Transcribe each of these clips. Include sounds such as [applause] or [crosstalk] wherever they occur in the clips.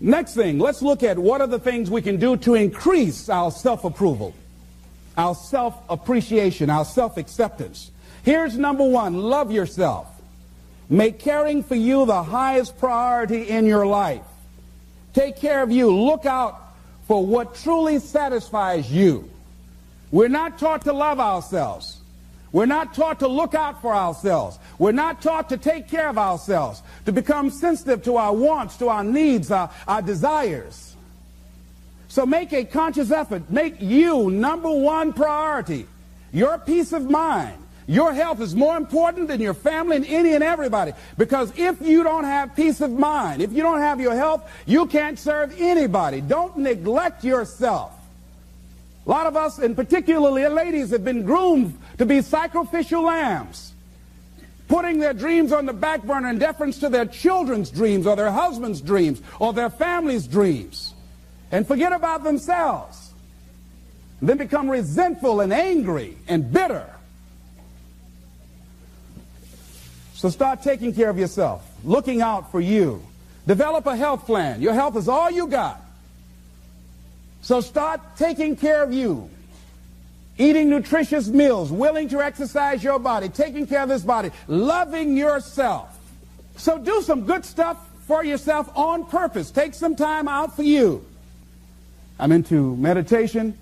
Next thing, let's look at what are the things we can do to increase our self-approval, our self-appreciation, our self-acceptance. Here's number one, love yourself. Make caring for you the highest priority in your life. Take care of you. Look out for what truly satisfies you. We're not taught to love ourselves. We're not taught to look out for ourselves. We're not taught to take care of ourselves, to become sensitive to our wants, to our needs, our, our desires. So make a conscious effort. Make you number one priority. Your peace of mind. Your health is more important than your family and any and everybody. Because if you don't have peace of mind, if you don't have your health, you can't serve anybody. Don't neglect yourself. A lot of us, and particularly ladies, have been groomed to be sacrificial lambs, putting their dreams on the back burner in deference to their children's dreams or their husband's dreams or their family's dreams, and forget about themselves. And then become resentful and angry and bitter. So start taking care of yourself, looking out for you. Develop a health plan. Your health is all you got. So start taking care of you. Eating nutritious meals, willing to exercise your body, taking care of this body, loving yourself. So do some good stuff for yourself on purpose. Take some time out for you. I'm into meditation.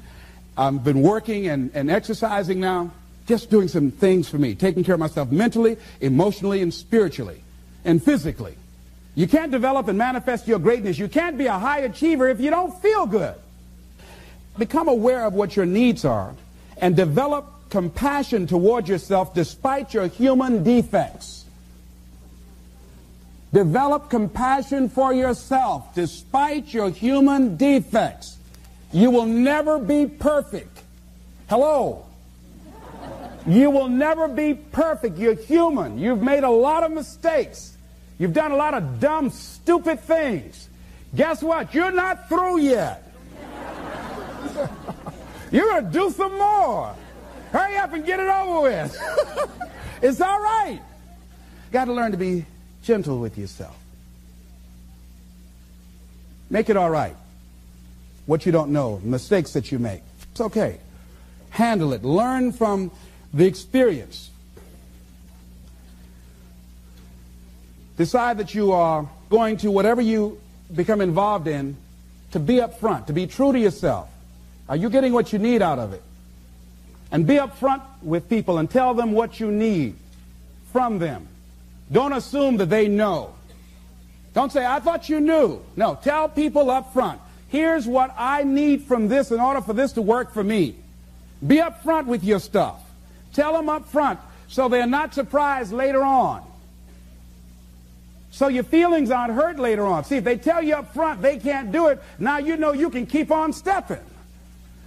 I've been working and, and exercising now, just doing some things for me, taking care of myself mentally, emotionally, and spiritually, and physically. You can't develop and manifest your greatness. You can't be a high achiever if you don't feel good. Become aware of what your needs are and develop compassion toward yourself despite your human defects. Develop compassion for yourself despite your human defects. You will never be perfect. Hello. You will never be perfect. You're human. You've made a lot of mistakes. You've done a lot of dumb, stupid things. Guess what? You're not through yet. [laughs] You're going to do some more. Hurry up and get it over with. [laughs] it's all right. Got to learn to be gentle with yourself. Make it all right. What you don't know, mistakes that you make. It's okay. Handle it. Learn from the experience. Decide that you are going to, whatever you become involved in, to be upfront, to be true to yourself. Are you getting what you need out of it? And be upfront with people and tell them what you need from them. Don't assume that they know. Don't say, I thought you knew. No, tell people up front, here's what I need from this in order for this to work for me. Be upfront with your stuff. Tell them up front so they're not surprised later on. So your feelings aren't hurt later on. See, if they tell you up front they can't do it, now you know you can keep on stepping.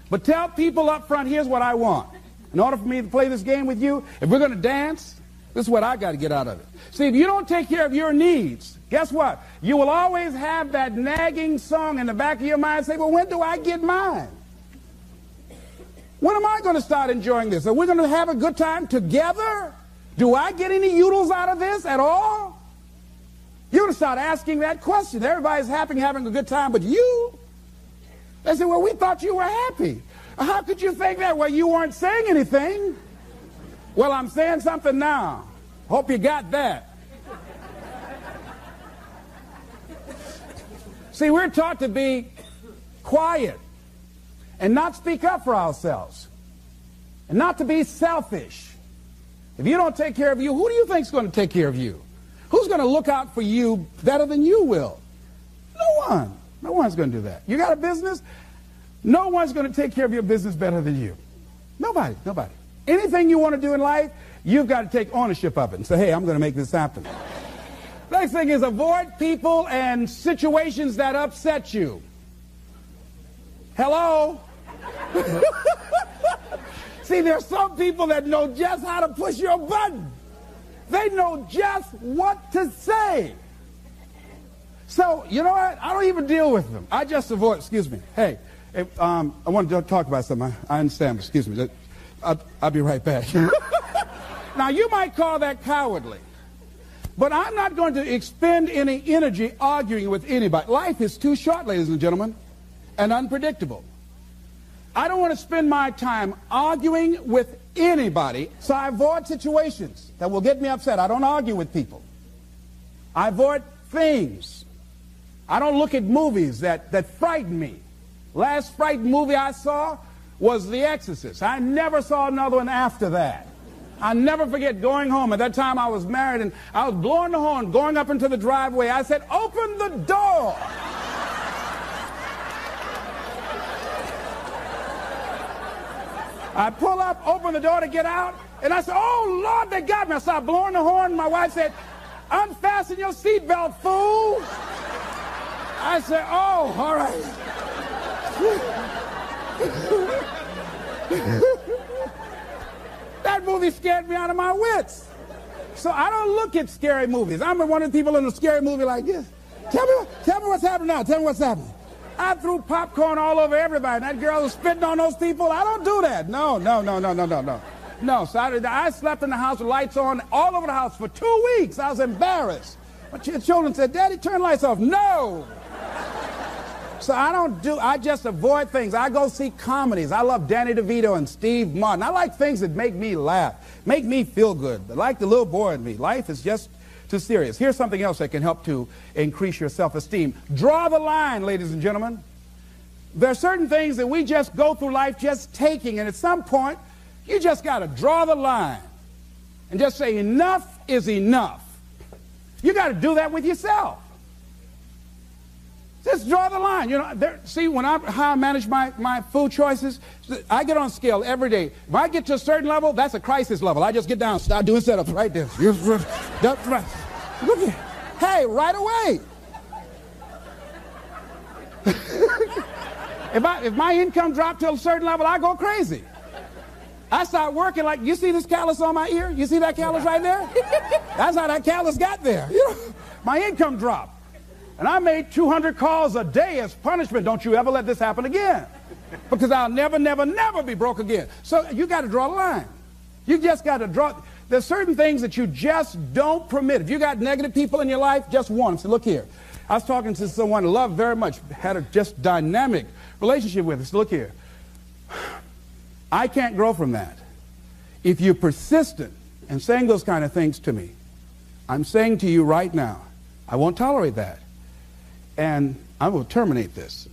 But tell people up front, here's what I want. In order for me to play this game with you, if we're going to dance, this is what I got to get out of it. See, if you don't take care of your needs, guess what? You will always have that nagging song in the back of your mind say, well, when do I get mine? When am I going to start enjoying this? Are we going to have a good time together? Do I get any utils out of this at all? You're going to start asking that question. Everybody's happy having a good time, but you? They said, well, we thought you were happy. How could you think that? Well, you weren't saying anything. Well, I'm saying something now. Hope you got that. See, we're taught to be quiet and not speak up for ourselves and not to be selfish. If you don't take care of you, who do you think is going to take care of you? Who's going to look out for you better than you will? No one. No one's going to do that. You got a business? No one's going to take care of your business better than you. Nobody, nobody. Anything you want to do in life, you've got to take ownership of it and say, hey, I'm going to make this happen. Next thing is avoid people and situations that upset you. Hello? [laughs] See, there's some people that know just how to push your button. They know just what to say. So, you know what? I don't even deal with them. I just avoid, excuse me. Hey, if, um, I want to talk about something. I, understand. Excuse me. I'll, I'll be right back. [laughs] now, you might call that cowardly. But I'm not going to expend any energy arguing with anybody. Life is too short, ladies and gentlemen, and unpredictable. I don't want to spend my time arguing with anybody, so I avoid situations that will get me upset. I don't argue with people. I avoid things. I don't look at movies that, that frighten me. Last frightened movie I saw was The Exorcist. I never saw another one after that. I never forget going home. At that time I was married and I was blowing the horn, going up into the driveway. I said, open the door. I pull up, open the door to get out, and I said, oh, Lord, they got me. I started blowing the horn. My wife said, unfasten your seatbelt, fool. I said, oh, all right. that movie scared me out of my wits. So I don't look at scary movies. I'm one of the people in a scary movie like this. Tell me, tell me what's happening now. Tell me what's happening. I threw popcorn all over everybody. That girl was spitting on those people. I don't do that. No, no, no, no, no, no, no. No, so I, I slept in the house with lights on all over the house for two weeks. I was embarrassed. My children said, Daddy, turn lights off. No. So I don't do, I just avoid things. I go see comedies. I love Danny DeVito and Steve Martin. I like things that make me laugh, make me feel good, I like the little boy in me. Life is just too serious. Here's something else that can help to increase your self-esteem. Draw the line, ladies and gentlemen. There are certain things that we just go through life just taking, and at some point, you just got to draw the line and just say, enough is enough. You got to do that with yourself. Just draw the line. You know, there, see, when I how I manage my, my food choices, I get on scale every day. If I get to a certain level, that's a crisis level. I just get down, start doing setups right there. Look at, hey, right away. [laughs] if I if my income dropped to a certain level, I go crazy. I start working like you see this callus on my ear. You see that callus right there? That's how that callus got there. You know, my income dropped. And I made 200 calls a day as punishment. Don't you ever let this happen again. Because I'll never, never, never be broke again. So you got to draw a line. You just got to draw. There's certain things that you just don't permit. If you got negative people in your life, just them. Say, look here. I was talking to someone I love very much, had a just dynamic relationship with. Us. Look here. I can't grow from that. If you're persistent in saying those kind of things to me, I'm saying to you right now, I won't tolerate that. And I will terminate this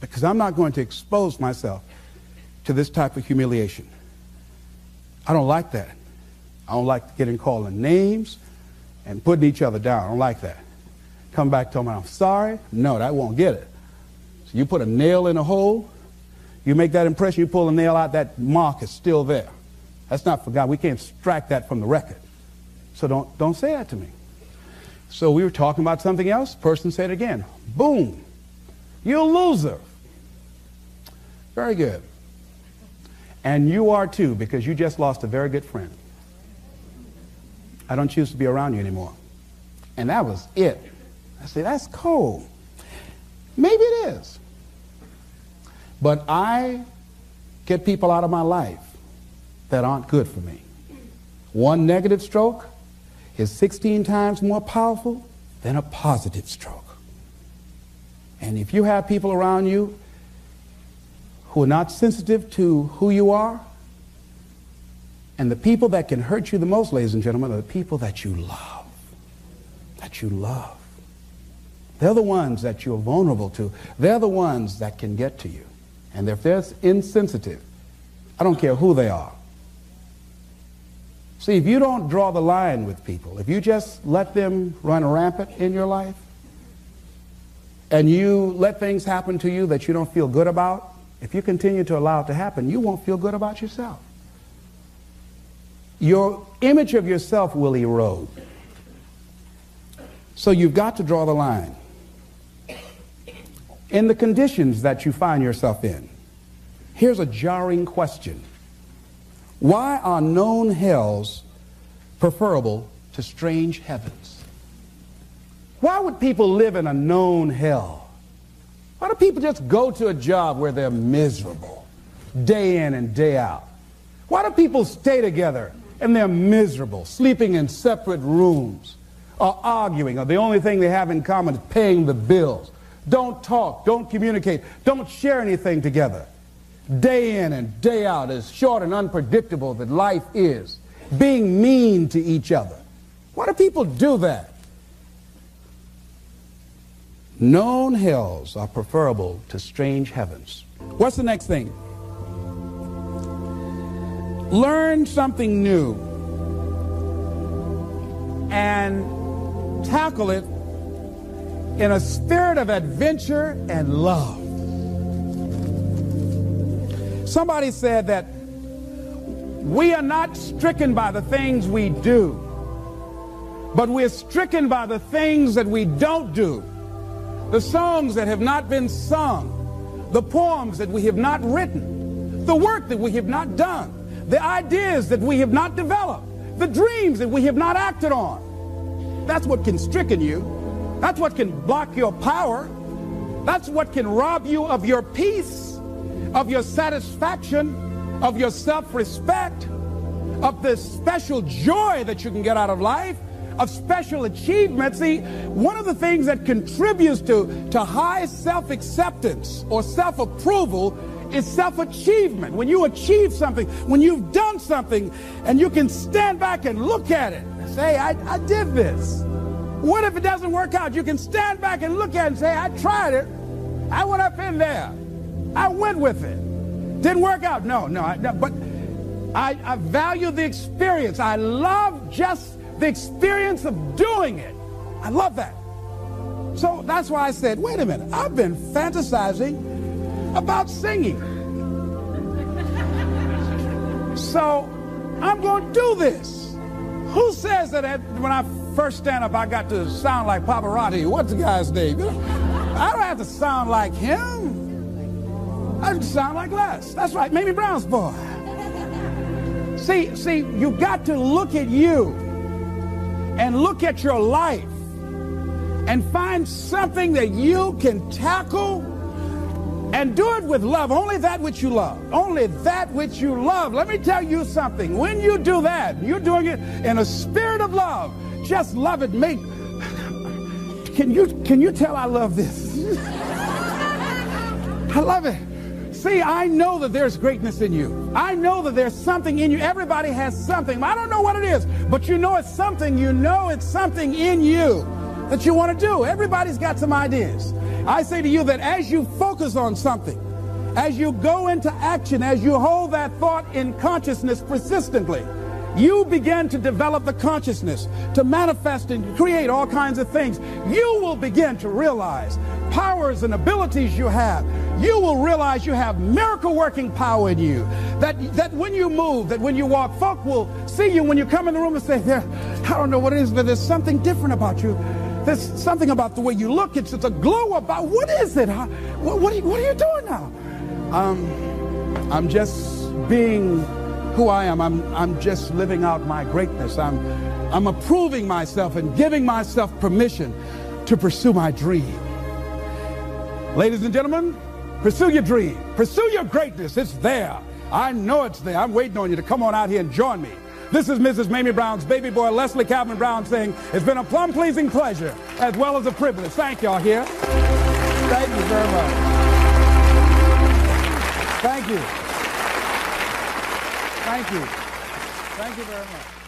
because I'm not going to expose myself to this type of humiliation. I don't like that. I don't like getting called names and putting each other down. I don't like that. Come back, tell me I'm sorry. No, that won't get it. So you put a nail in a hole, you make that impression, you pull a nail out, that mark is still there. That's not for God. We can't extract that from the record. So don't, don't say that to me. So we were talking about something else. Person said again. Boom. You're a loser. Very good. And you are too, because you just lost a very good friend. I don't choose to be around you anymore. And that was it. I said, that's cold. Maybe it is. But I get people out of my life that aren't good for me. One negative stroke is 16 times more powerful than a positive stroke. And if you have people around you who are not sensitive to who you are, and the people that can hurt you the most, ladies and gentlemen, are the people that you love. That you love. They're the ones that you're vulnerable to. They're the ones that can get to you. And if they're insensitive, I don't care who they are. See, if you don't draw the line with people, if you just let them run rampant in your life, and you let things happen to you that you don't feel good about, if you continue to allow it to happen, you won't feel good about yourself your image of yourself will erode. So you've got to draw the line. In the conditions that you find yourself in, here's a jarring question. Why are known hells preferable to strange heavens? Why would people live in a known hell? Why do people just go to a job where they're miserable day in and day out? Why do people stay together and they're miserable, sleeping in separate rooms. are arguing, or the only thing they have in common is paying the bills. Don't talk, don't communicate, don't share anything together. Day in and day out, as short and unpredictable that life is, being mean to each other. Why do people do that? Known hells are preferable to strange heavens. What's the next thing? Learn something new and tackle it in a spirit of adventure and love. Somebody said that we are not stricken by the things we do, but we're stricken by the things that we don't do. The songs that have not been sung, the poems that we have not written, the work that we have not done, the ideas that we have not developed, the dreams that we have not acted on. That's what can stricken you. That's what can block your power. That's what can rob you of your peace, of your satisfaction, of your self-respect, of the special joy that you can get out of life, of special achievements. See, one of the things that contributes to, to high self-acceptance or self-approval is self-achievement. When you achieve something, when you've done something, and you can stand back and look at it and say, I, I did this. What if it doesn't work out? You can stand back and look at it and say, I tried it. I went up in there. I went with it. Didn't work out. No, no. I, no but I, I value the experience. I love just the experience of doing it. I love that. So that's why I said, wait a minute. I've been fantasizing about singing. So I'm going to do this. Who says that when I first stand up, I got to sound like Pavarotti. What's the guy's name? I don't have to sound like him. I sound like Les. That's right, Mamie Brown's boy. See, see, you got to look at you and look at your life and find something that you can tackle and do it with love. Only that which you love. Only that which you love. Let me tell you something. When you do that, you're doing it in a spirit of love. Just love it. Make can you can you tell I love this? [laughs] I love it. See, I know that there's greatness in you. I know that there's something in you. Everybody has something. I don't know what it is, but you know it's something. You know it's something in you that you want to do. Everybody's got some ideas. I say to you that as you focus on something, as you go into action, as you hold that thought in consciousness persistently, you begin to develop the consciousness to manifest and create all kinds of things. You will begin to realize powers and abilities you have. You will realize you have miracle working power in you. That, that when you move, that when you walk, folk will see you when you come in the room and say, there, I don't know what it is, but there's something different about you. There's something about the way you look. It's, it's a glow about, what is it? What, what, are you, what are you doing now? Um, I'm just being who I am. I'm, I'm just living out my greatness. I'm, I'm approving myself and giving myself permission to pursue my dream. Ladies and gentlemen, pursue your dream. Pursue your greatness. It's there. I know it's there. I'm waiting on you to come on out here and join me. This is Mrs. Mamie Brown's baby boy, Leslie Calvin Brown, saying it's been a plum pleasing pleasure as well as a privilege. Thank y'all here. Thank you very much. Thank you. Thank you. Thank you very much.